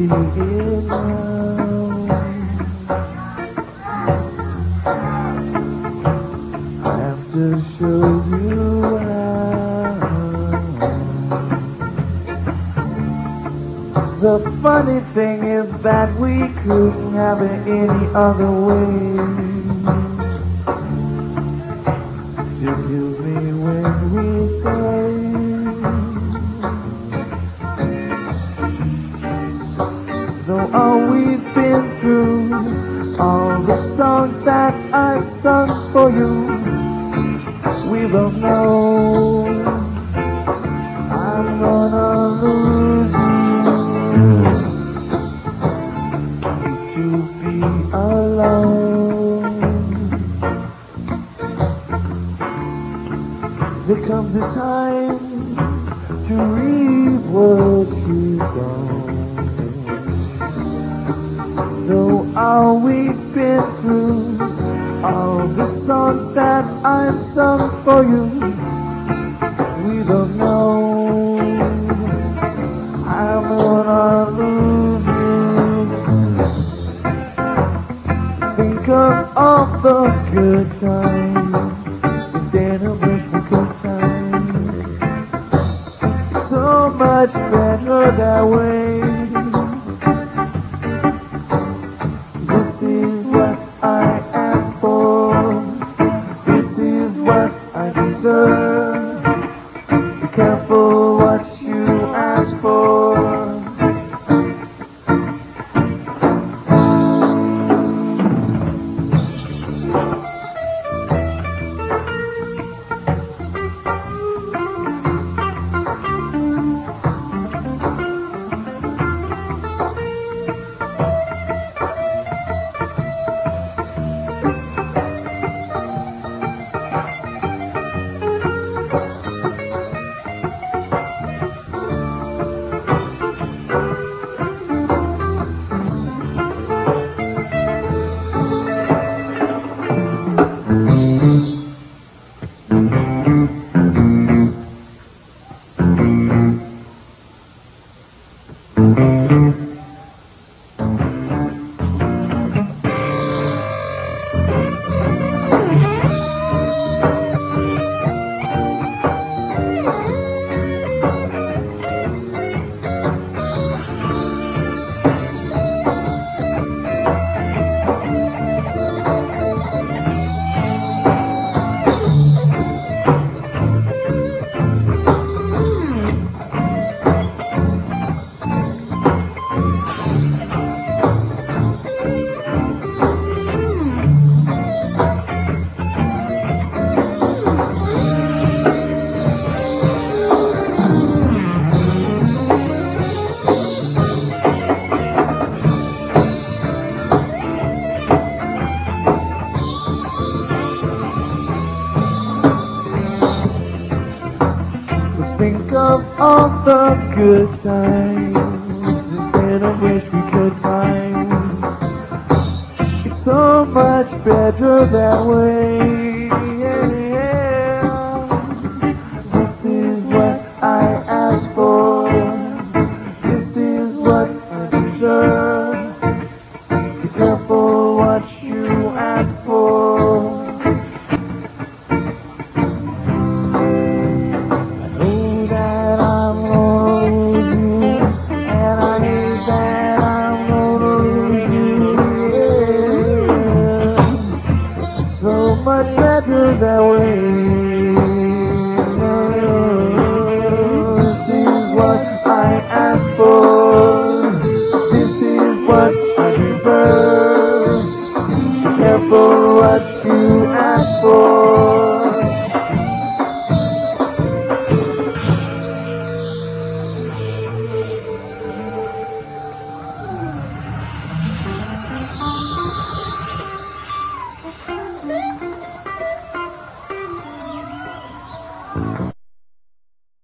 I have to show you how. The funny thing is that we couldn't have it any other way. Still kills me when we say. Sung for you, we both know I'm gonna lose you. To be alone. There comes a time to reap what you sow. Though all songs that I've sung for you, we don't know. I'm gonna lose you. Think of all the good times instead of wishful good times. So much better that way. Careful what you ask for. All the good times instead of wish we could times. It's so much better that way. What you ask for.